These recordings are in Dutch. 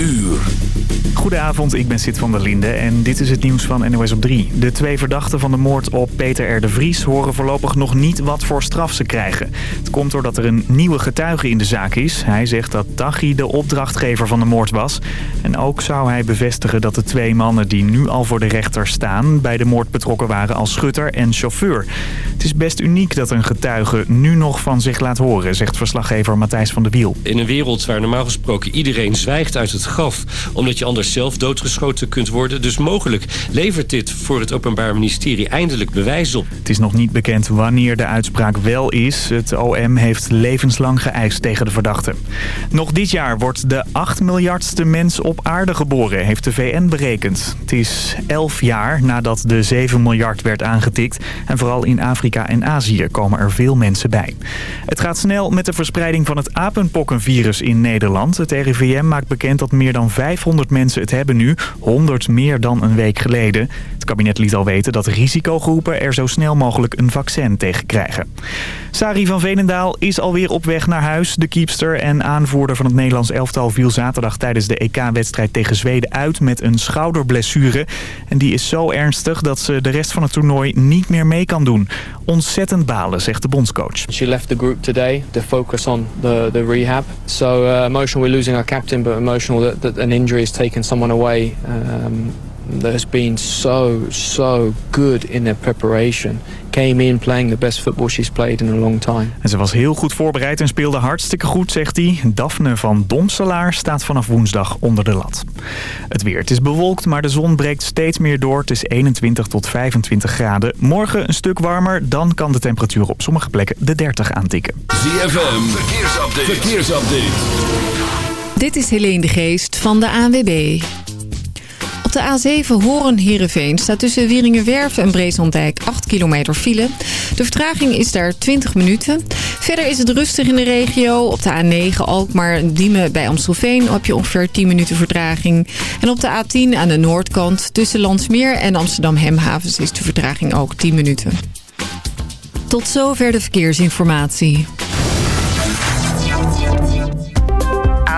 uur. Goedenavond, ik ben Sid van der Linde en dit is het nieuws van NOS op 3. De twee verdachten van de moord op Peter R. de Vries horen voorlopig nog niet wat voor straf ze krijgen. Het komt doordat er een nieuwe getuige in de zaak is. Hij zegt dat Taghi de opdrachtgever van de moord was. En ook zou hij bevestigen dat de twee mannen die nu al voor de rechter staan... bij de moord betrokken waren als schutter en chauffeur. Het is best uniek dat een getuige nu nog van zich laat horen, zegt verslaggever Matthijs van der Wiel. In een wereld waar normaal gesproken iedereen zwijgt uit het graf... omdat je anders zelf doodgeschoten kunt worden. Dus mogelijk levert dit voor het Openbaar Ministerie eindelijk bewijs op. Het is nog niet bekend wanneer de uitspraak wel is. Het OM heeft levenslang geëist tegen de verdachte. Nog dit jaar wordt de 8 miljardste mens op aarde geboren, heeft de VN berekend. Het is 11 jaar nadat de 7 miljard werd aangetikt. En vooral in Afrika en Azië komen er veel mensen bij. Het gaat snel met de verspreiding van het apenpokkenvirus in Nederland. Het RIVM maakt bekend dat meer dan 500 mensen het hebben nu, 100 meer dan een week geleden. Het kabinet liet al weten dat risicogroepen er zo snel mogelijk een vaccin tegen krijgen. Sari van Veenendaal is alweer op weg naar huis. De keepster en aanvoerder van het Nederlands elftal viel zaterdag tijdens de EK-wedstrijd tegen Zweden uit met een schouderblessure. En die is zo ernstig dat ze de rest van het toernooi niet meer mee kan doen. Ontzettend balen, zegt de bondscoach. She left the group today to focus on the, the rehab. So uh, emotional we're losing our captain, but emotional that, that an injury has taken someone away. Um, that has been so, so good in their preparation. Came in playing the best football she's played in a long time. En ze was heel goed voorbereid en speelde hartstikke goed, zegt hij. Daphne van Domselaar staat vanaf woensdag onder de lat. Het weer. Het is bewolkt, maar de zon breekt steeds meer door. Het is 21 tot 25 graden. Morgen een stuk warmer, dan kan de temperatuur op sommige plekken de 30 aantikken. ZFM, verkeersupdate. verkeersupdate. Dit is Helene de Geest van de ANWB. Op de A7 Horen-Herenveen staat tussen Wieringenwerf en Breeslanddijk 8 kilometer file. De vertraging is daar 20 minuten. Verder is het rustig in de regio. Op de A9 Alkmaar-Diemen bij Amstelveen heb je ongeveer 10 minuten vertraging. En op de A10 aan de noordkant tussen Landsmeer en Amsterdam-Hemhavens is de vertraging ook 10 minuten. Tot zover de verkeersinformatie.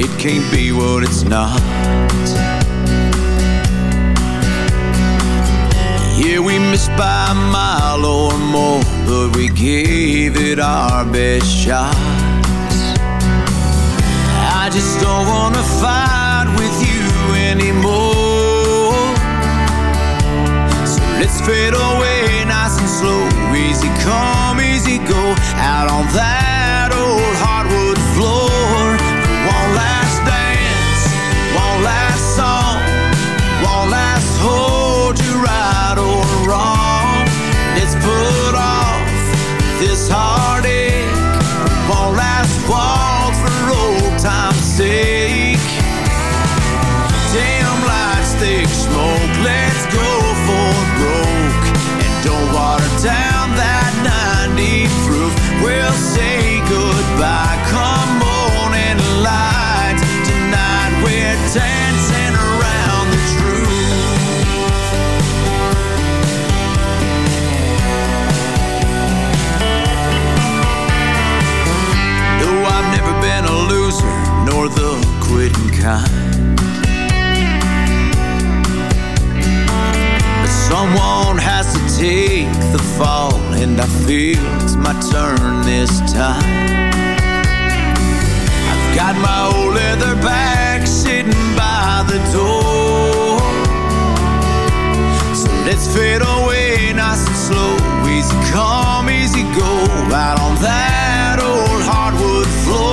It can't be what it's not. Yeah, we missed by a mile or more, but we gave it our best shots. I just don't wanna fight with you anymore. So let's fade away nice and slow, easy come, easy go, out on that someone has to take the fall and I feel it's my turn this time. I've got my old leather bag sitting by the door. So let's fade away nice and slow. Easy come, easy go, right on that old hardwood floor.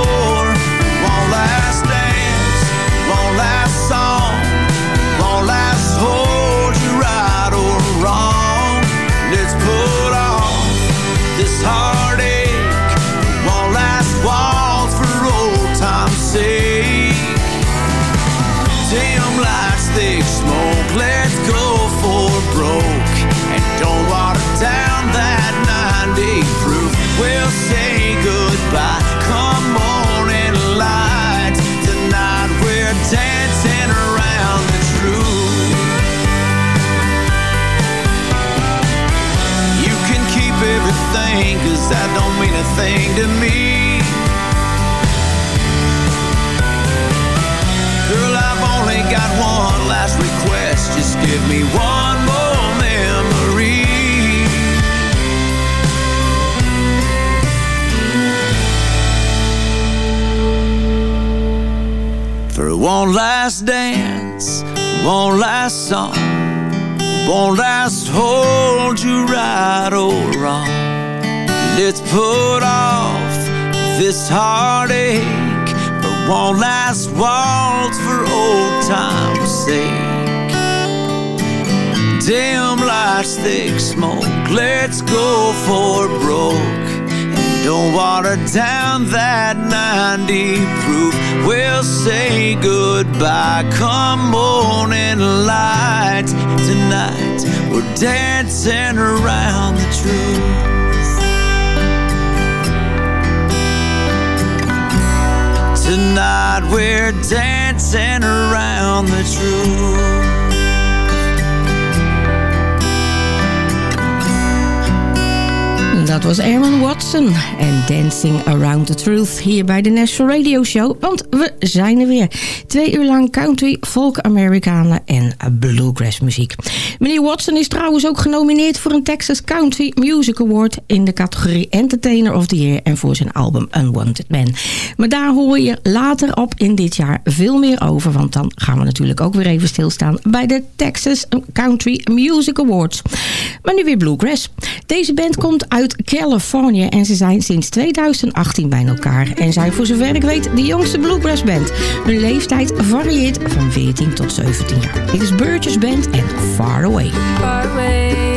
Thick smoke, let's go for broke. And don't water down that 90 proof. We'll say goodbye. Come on and light. Tonight we're dancing around the truth. You can keep everything, cause that don't mean a thing to me. Give me one more memory. For one last dance, one last song, one last hold you right or wrong. Let's put off this heartache for one last waltz for old time's sake. Dim lights, thick smoke, let's go for broke. And don't water down that 90 proof. We'll say goodbye. Come on and light. Tonight we're dancing around the truth. Tonight we're dancing around the truth. Dat was Aaron Watson en Dancing Around the Truth hier bij de National Radio Show. Want we zijn er weer. Twee uur lang country, folk, Amerikanen en bluegrass muziek. Meneer Watson is trouwens ook genomineerd voor een Texas Country Music Award in de categorie Entertainer of the Year en voor zijn album Unwanted Man. Maar daar hoor je later op in dit jaar veel meer over, want dan gaan we natuurlijk ook weer even stilstaan bij de Texas Country Music Awards. Maar nu weer bluegrass. Deze band komt uit Californië en ze zijn sinds 2018 bij elkaar. En zijn voor zover ik weet de jongste bluegrass band. Hun leeftijd varieert van 14 tot 17 jaar. Dit is Burgess Band en Far Away. Far away,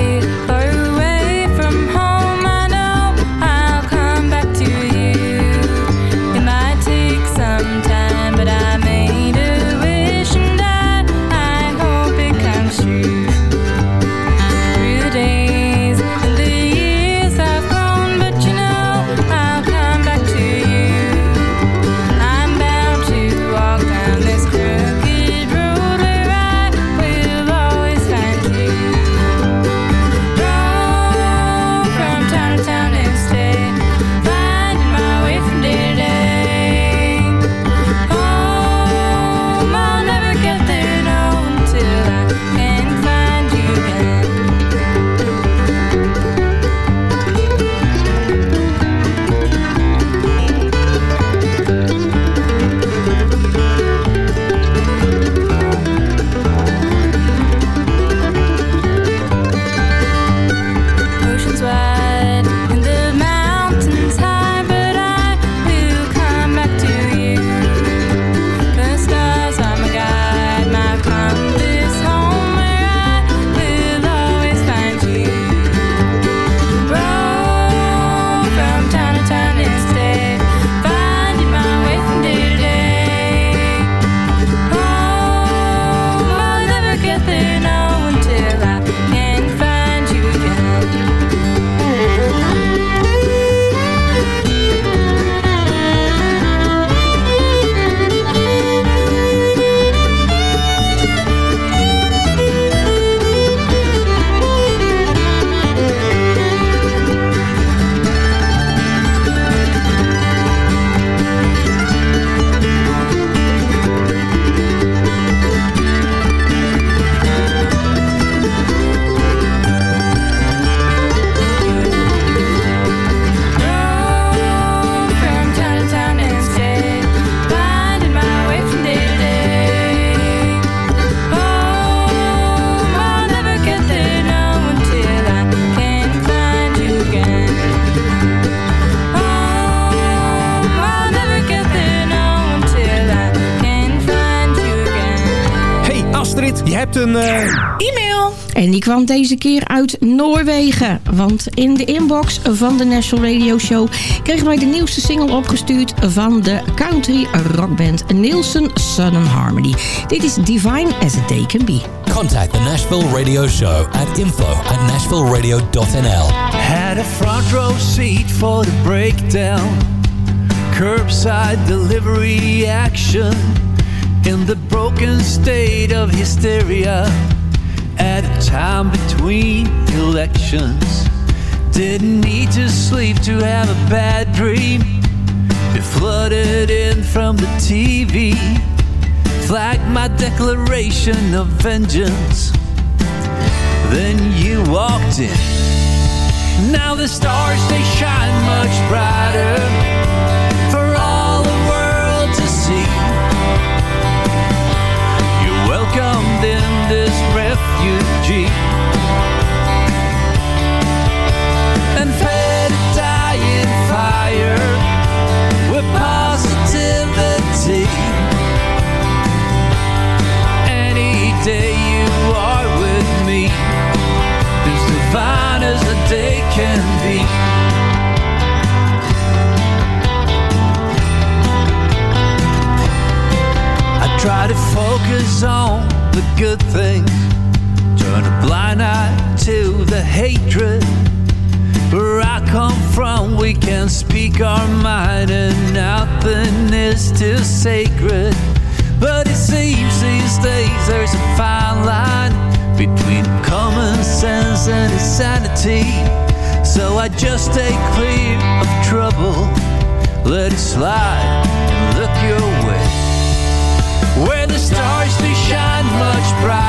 die kwam deze keer uit Noorwegen. Want in de inbox van de National Radio Show kregen wij de nieuwste single opgestuurd van de country rockband Nielsen Southern Harmony. Dit is Divine as a Day Can Be. Contact the Nashville Radio Show at info at nashvilleradio.nl. Had a front row seat for the breakdown. Curbside delivery action. In the broken state of hysteria. At a time between elections. Didn't need to sleep to have a bad dream. It flooded in from the TV. Flagged my declaration of vengeance. Then you walked in. Now the stars they shine focus on the good things, turn a blind eye to the hatred. Where I come from, we can speak our mind, and nothing is too sacred. But it seems these days there's a fine line between common sense and insanity. So I just stay clear of trouble, let it slide, right.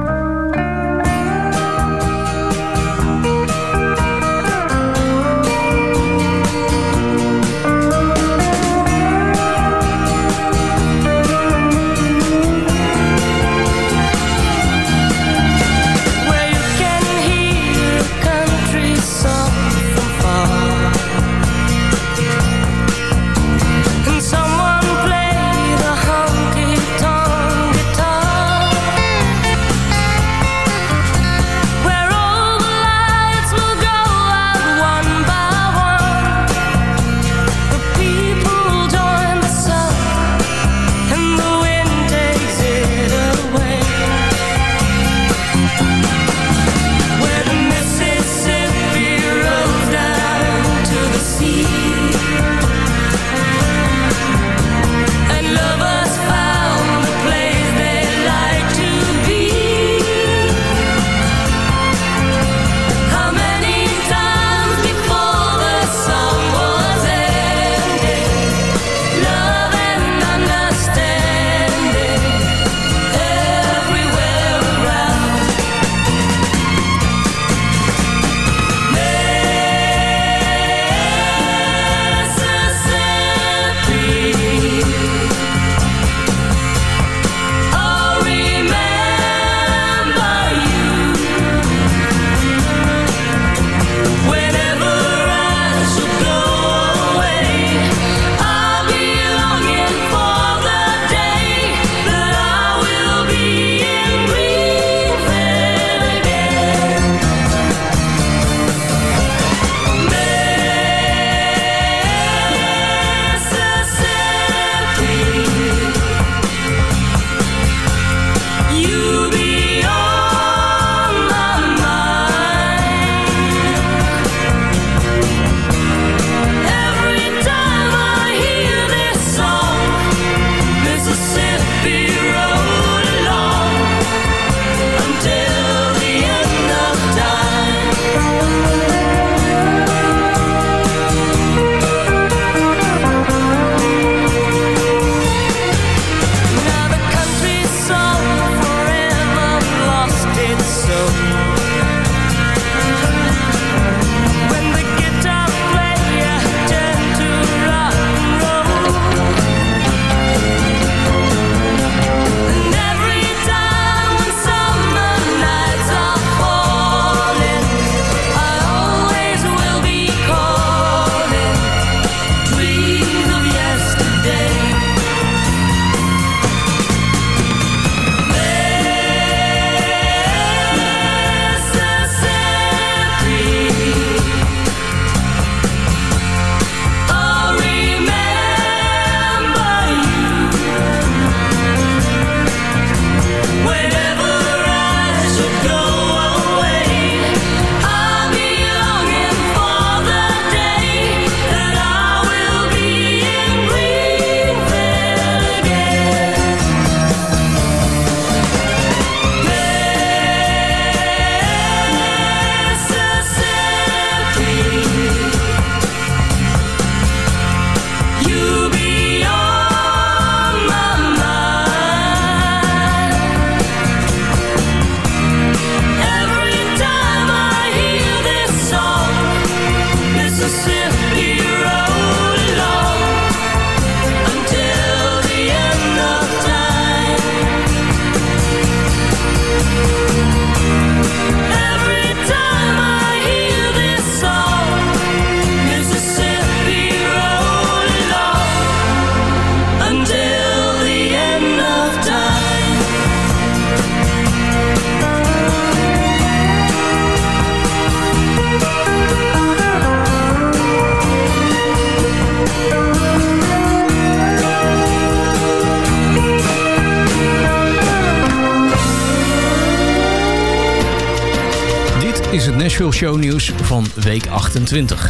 Week 28.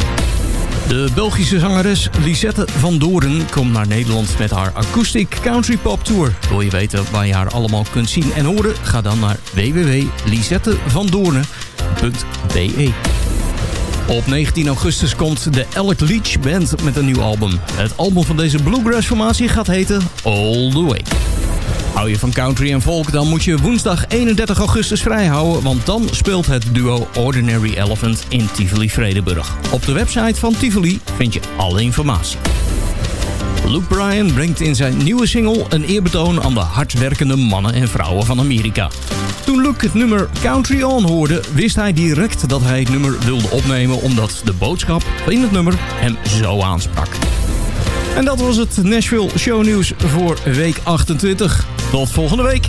De Belgische zangeres Lisette van Doorn komt naar Nederland met haar Acoustic Country Pop Tour. Wil je weten waar je haar allemaal kunt zien en horen? Ga dan naar www.lisettevandoorne.be Op 19 augustus komt de Alec Leach Band met een nieuw album. Het album van deze bluegrass formatie gaat heten All The Way. Hou je van country en folk, dan moet je woensdag 31 augustus vrijhouden... want dan speelt het duo Ordinary Elephant in Tivoli-Vredenburg. Op de website van Tivoli vind je alle informatie. Luke Bryan brengt in zijn nieuwe single een eerbetoon aan de hardwerkende mannen en vrouwen van Amerika. Toen Luke het nummer Country On hoorde, wist hij direct dat hij het nummer wilde opnemen... omdat de boodschap in het nummer hem zo aansprak. En dat was het Nashville Shownieuws voor week 28. Tot volgende week.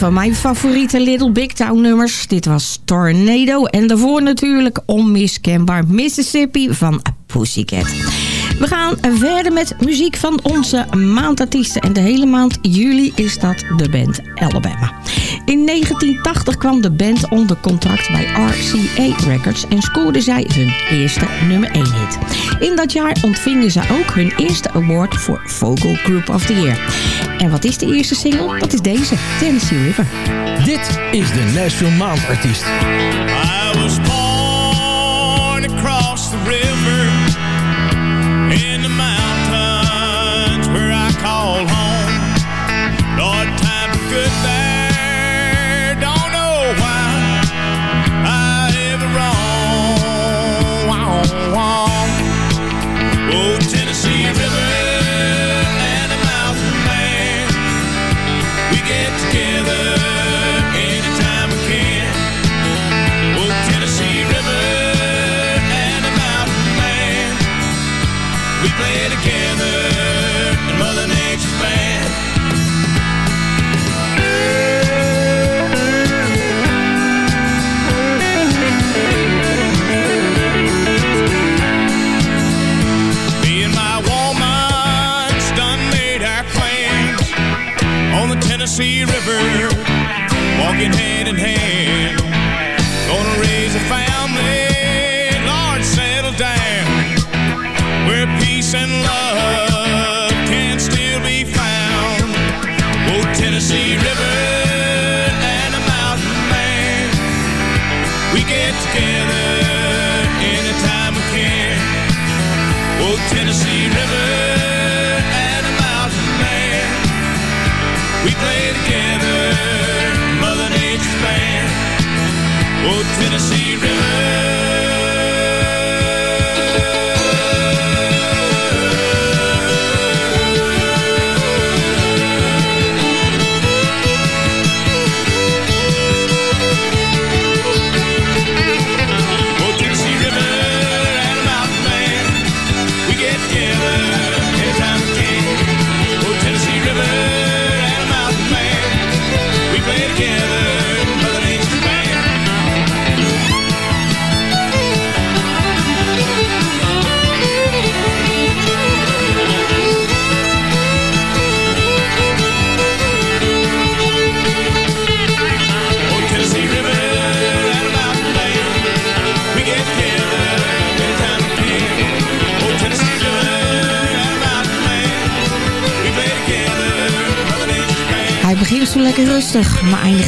Van mijn favoriete Little Big Town nummers. Dit was Tornado. En daarvoor natuurlijk onmiskenbaar Mississippi van Pussycat. We gaan verder met muziek van onze maandartiesten. En de hele maand juli is dat de band Alabama. In 1980 kwam de band onder contract bij RCA Records en scoorde zij hun eerste nummer 1 hit. In dat jaar ontvingen ze ook hun eerste award voor Vocal Group of the Year. En wat is de eerste single? Dat is deze, Tennessee River. Dit is de Nashville Maandartiest. I was born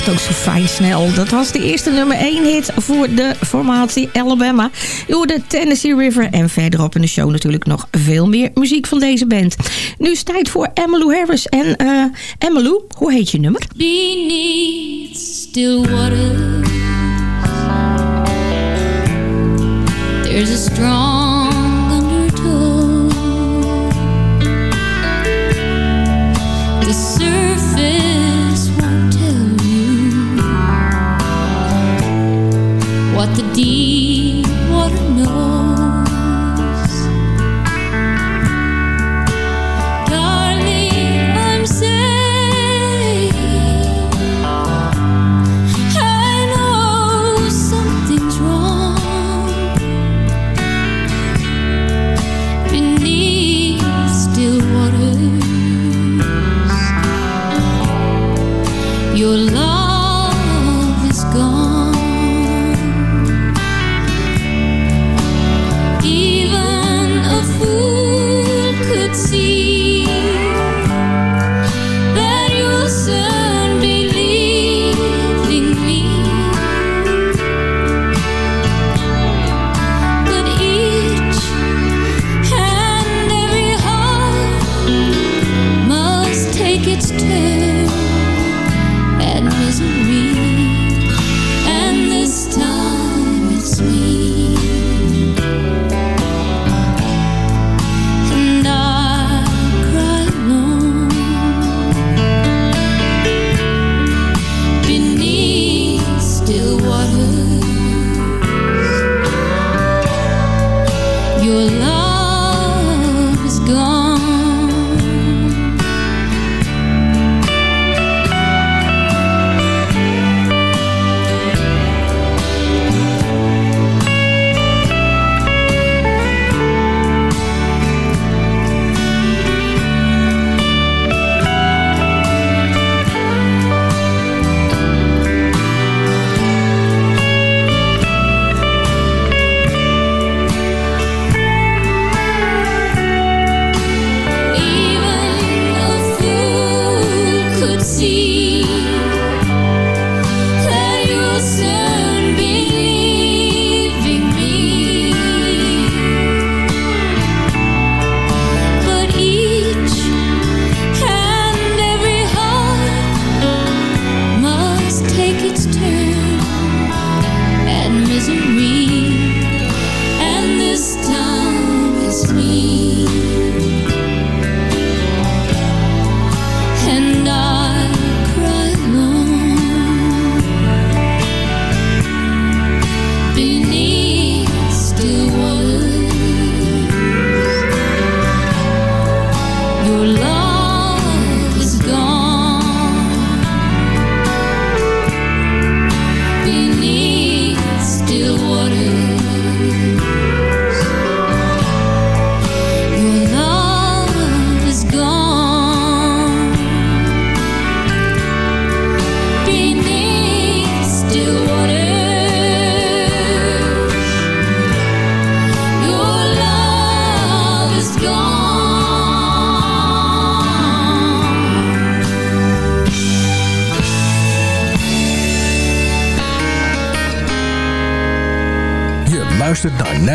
ook zo fijn snel. Dat was de eerste nummer 1 hit voor de formatie Alabama. Je hoorde Tennessee River en verderop in de show natuurlijk nog veel meer muziek van deze band. Nu is het tijd voor Emmylou Harris. En Emmylou, hoe heet je nummer? Beneath still waters, there's a strong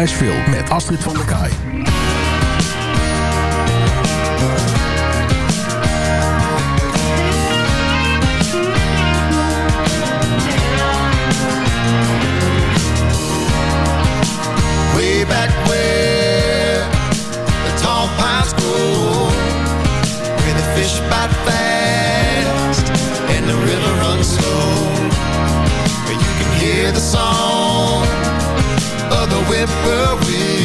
Nashville met Astrid van der Kaai. Way back where the tall pines grow, where the fish bite fast we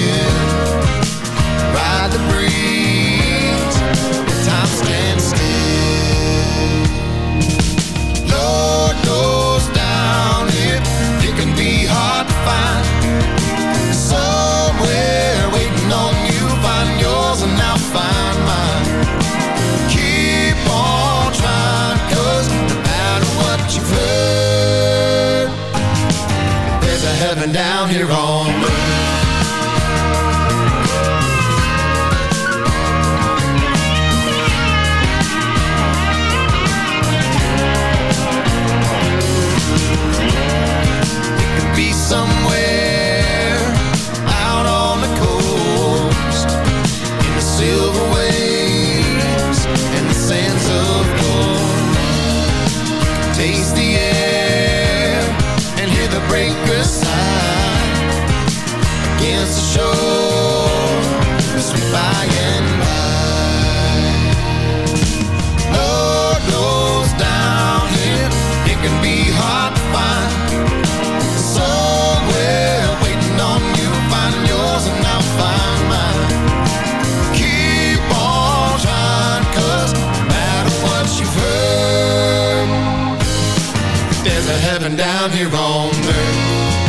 living down here on earth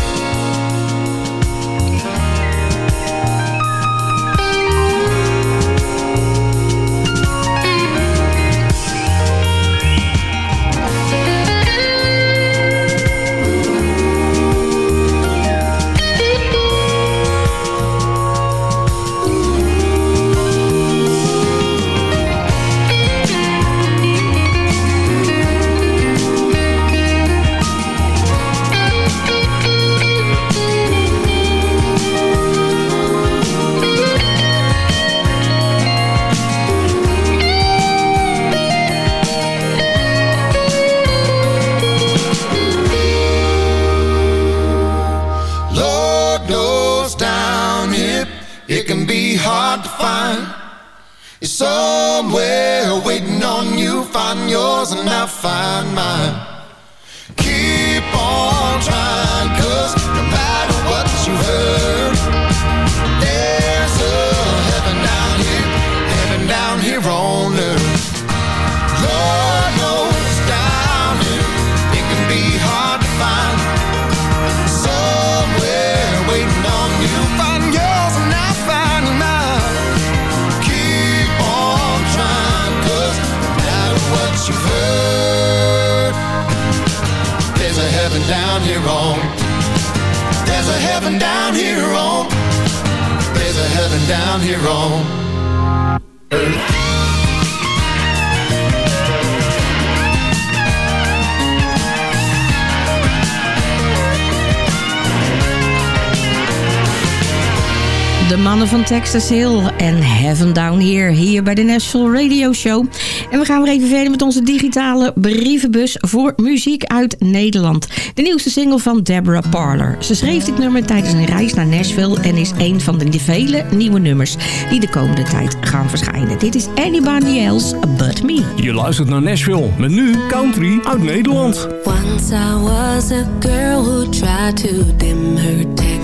De mannen van Texas Hill en Heaven Down Here, hier bij de National Radio Show. En we gaan weer even verder met onze digitale brievenbus voor muziek uit Nederland. De nieuwste single van Deborah Parler. Ze schreef dit nummer tijdens een reis naar Nashville en is een van de vele nieuwe nummers die de komende tijd gaan verschijnen. Dit is Anybody Else But Me. Je luistert naar Nashville met nu country uit Nederland. Once I was a girl who tried to dim her technicolors.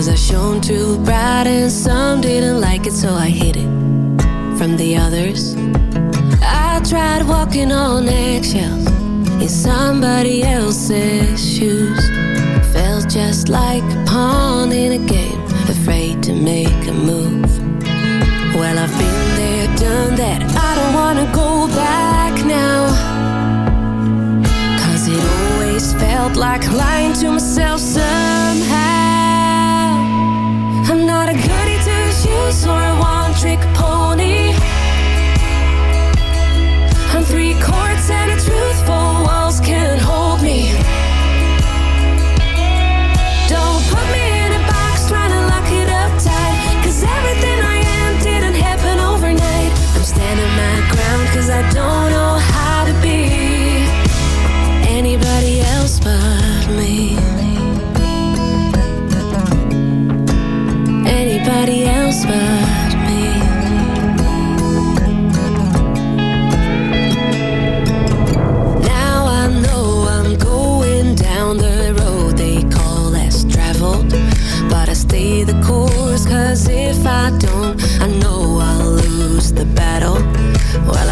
Cause I shone too bright and some didn't like it, so I hid it from the others. I tried walking on eggshells in somebody else's shoes. Felt just like a pawn in a game, afraid to make a move. Well, I've been there, done that. I don't wanna go back now. Cause it always felt like lying to myself somehow. circles one trick cause if I don't, I know I'll lose the battle. Well,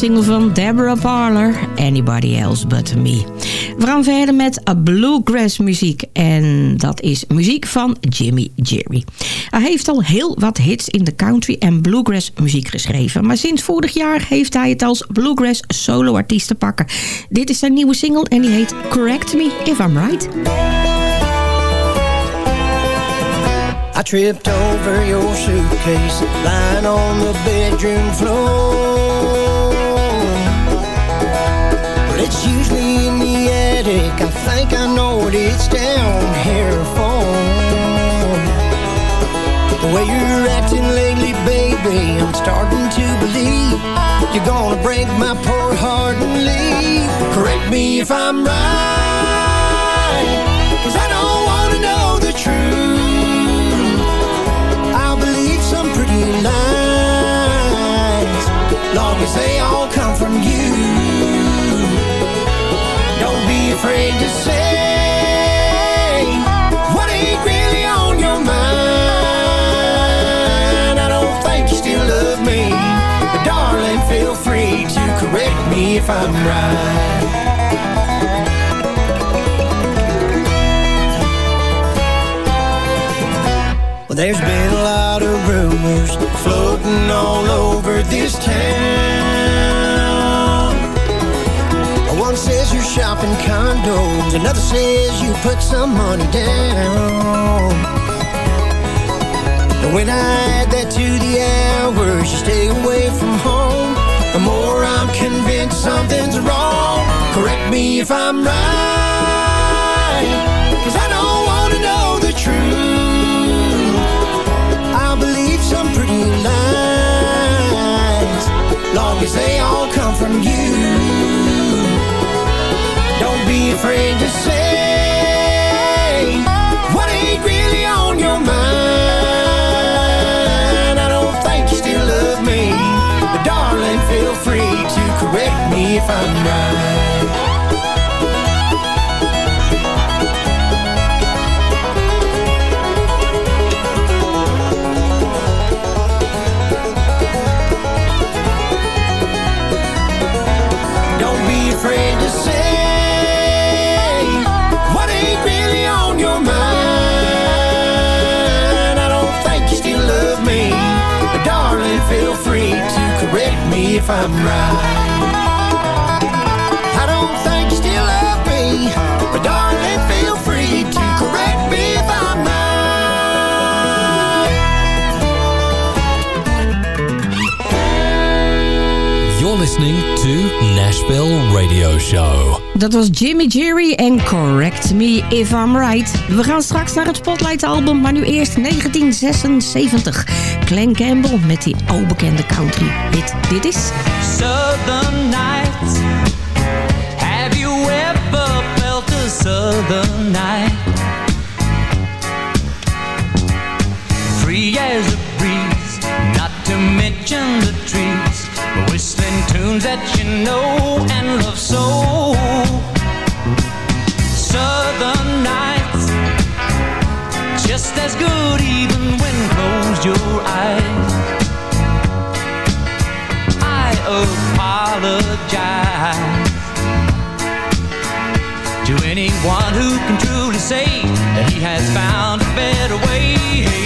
single van Deborah Parler, Anybody Else But Me. We gaan verder met bluegrass muziek en dat is muziek van Jimmy Jerry. Hij heeft al heel wat hits in de country en bluegrass muziek geschreven, maar sinds vorig jaar heeft hij het als bluegrass soloartiest te pakken. Dit is zijn nieuwe single en die heet Correct Me If I'm Right. I tripped over your suitcase lying on the bedroom floor. It's usually in the attic. I think I know what it's down here for. The way you're acting lately, baby, I'm starting to believe you're gonna break my poor heart and leave. Correct me if I'm right, 'cause I don't wanna know the truth. I'll believe some pretty lies Long as they all come from you afraid to say What ain't really on your mind I don't think you still love me But darling, feel free to correct me if I'm right Well, there's been a lot of rumors floating all over this town. Shopping condos, another says you put some money down. And when I add that to the hours you stay away from home, the more I'm convinced something's wrong. Correct me if I'm right, 'cause I don't wanna know the truth. I'll believe some pretty lies Long as they all come from you be afraid to say What ain't really on your mind. I don't think you still love me But darling, feel free to correct me if I'm right I'm right. I don't think you still love me, but darling, feel free to correct me if I'm right. listening to Nashville Radio Show. Dat was Jimmy Jerry en Correct Me If I'm Right. We gaan straks naar het Spotlight album, maar nu eerst 1976. Glenn Campbell met die albekende country hit. Dit is... Southern nights. Have you ever felt a southern night? Free as a breeze, not to mention the trees, whistling tunes that you know and love so. Southern nights, just as good even when closed your eyes. Apologize to anyone who can truly say that he has found a better way.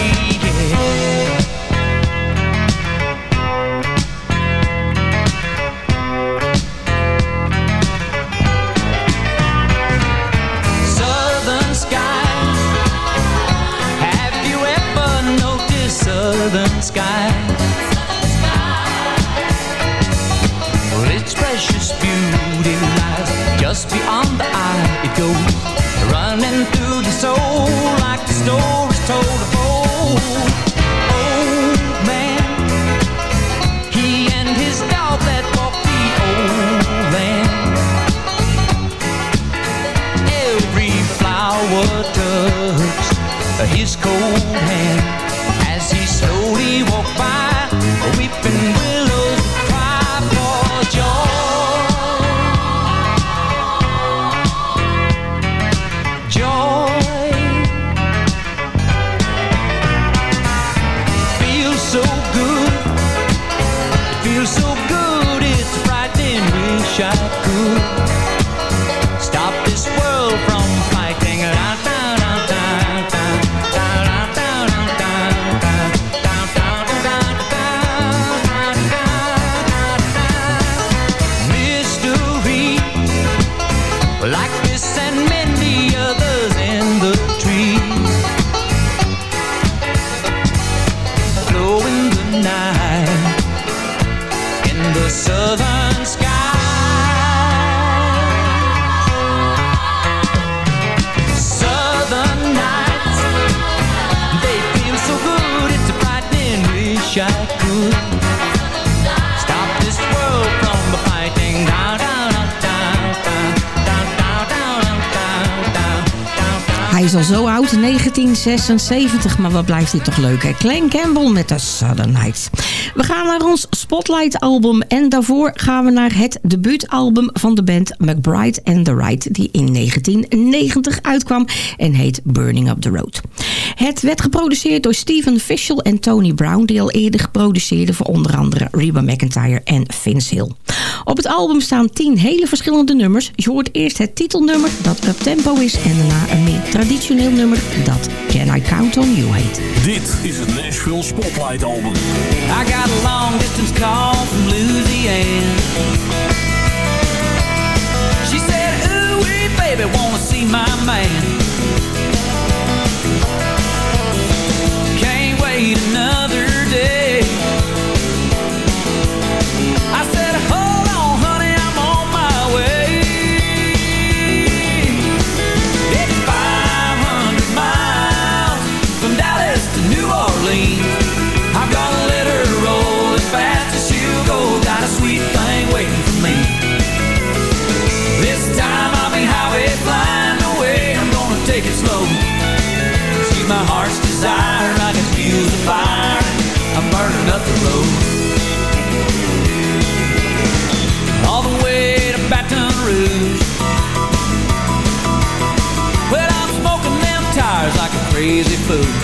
Hij is al zo oud, 1976, maar wat blijft hij toch leuk, hè? Glenn Campbell met de Southern Nights. We gaan naar ons Spotlight album en daarvoor gaan we naar het debuutalbum van de band McBride and the Right, die in 1990 uitkwam en heet Burning Up the Road. Het werd geproduceerd door Steven Fishel en Tony Brown, die al eerder geproduceerden voor onder andere Reba McIntyre en Vince Hill. Op het album staan 10 hele verschillende nummers. Je hoort eerst het titelnummer dat up tempo is en daarna een meer traditioneel nummer dat Can I Count on You heet. Dit is het Nashville Spotlight Album. I got a long distance call from Louisiana. She said, Ooh, wee, baby, wanna see my man. Crazy fool.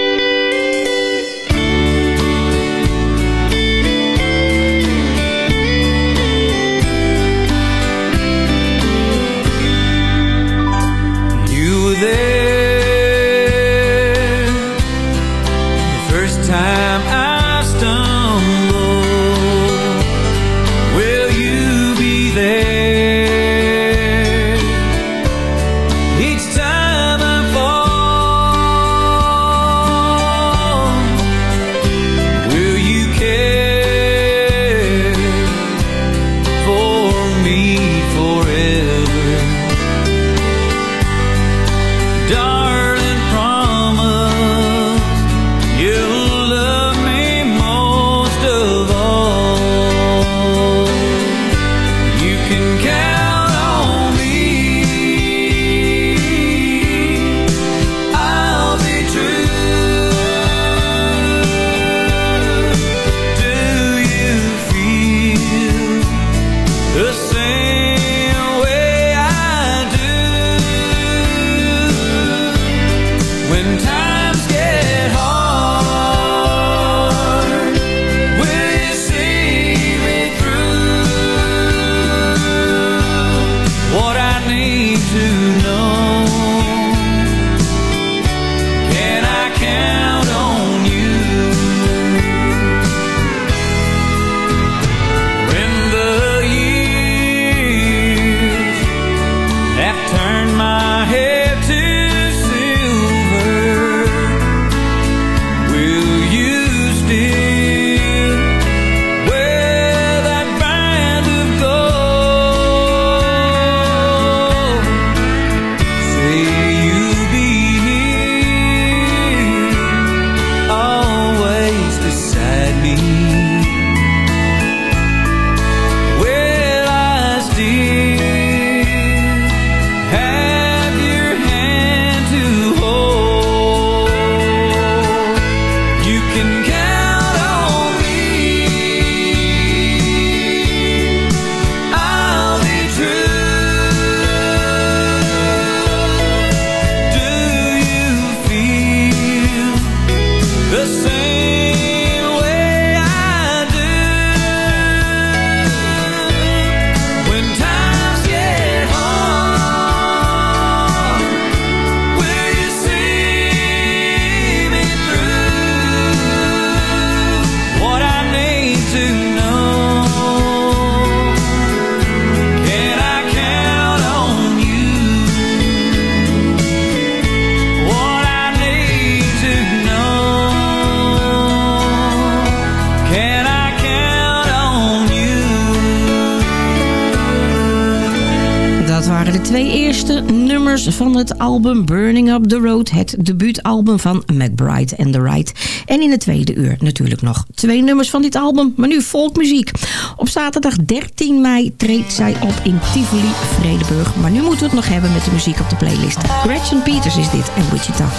album Burning Up The Road, het debuutalbum van McBride and the Ride. En in het tweede uur natuurlijk nog twee nummers van dit album, maar nu folkmuziek. Op zaterdag 13 mei treedt zij op in Tivoli, Vredeburg. Maar nu moeten we het nog hebben met de muziek op de playlist. Gretchen Peters is dit en Wichita.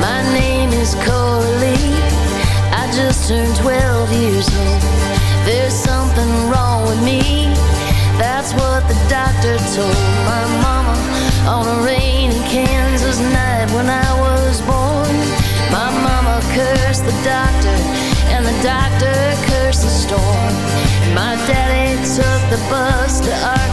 My name is Coralie, I just turned 12 years old. There's something wrong with me, that's what the doctor told my. Must to.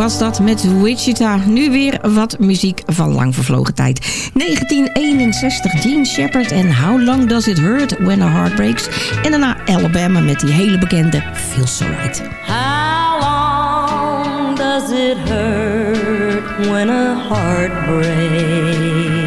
was dat met Wichita. Nu weer wat muziek van lang vervlogen tijd. 1961, Gene Shepard en How Long Does It Hurt When A Heart Breaks. En daarna Alabama met die hele bekende Feels So Right. How long does it hurt when a heart breaks?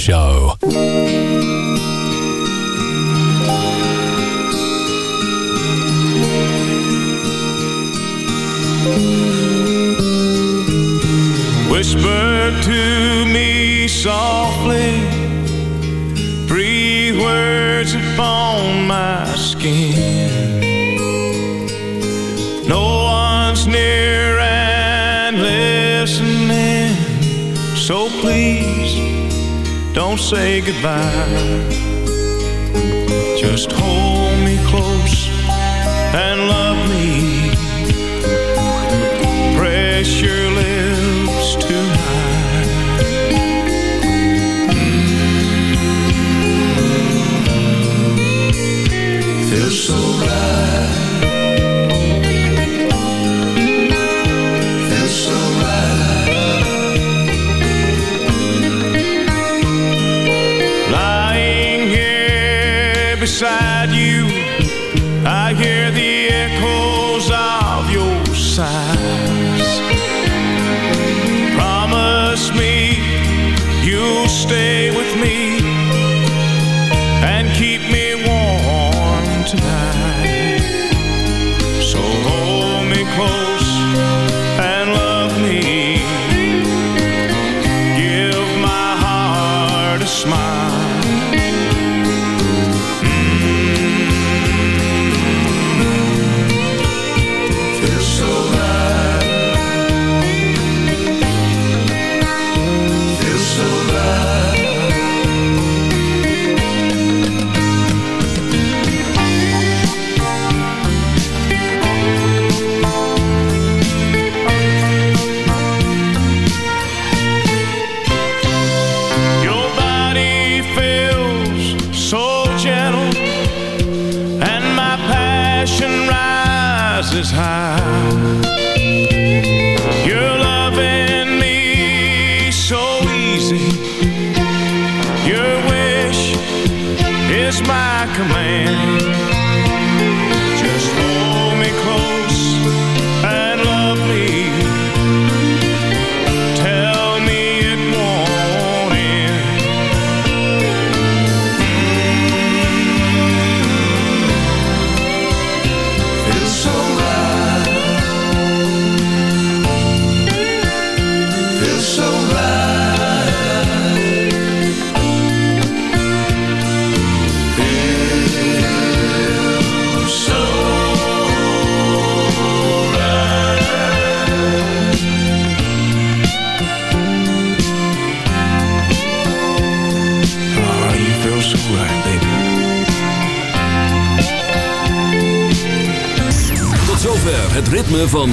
Show. waar.